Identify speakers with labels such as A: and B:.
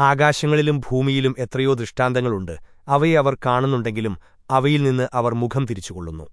A: ആകാശങ്ങളിലും ഭൂമിയിലും എത്രയോ ദൃഷ്ടാന്തങ്ങളുണ്ട്. അവയെ അവർ കാണുന്നുണ്ടെങ്കിലും അവയിൽ നിന്ന് അവർ മുഖം തിരിച്ചുകൊള്ളുന്നു.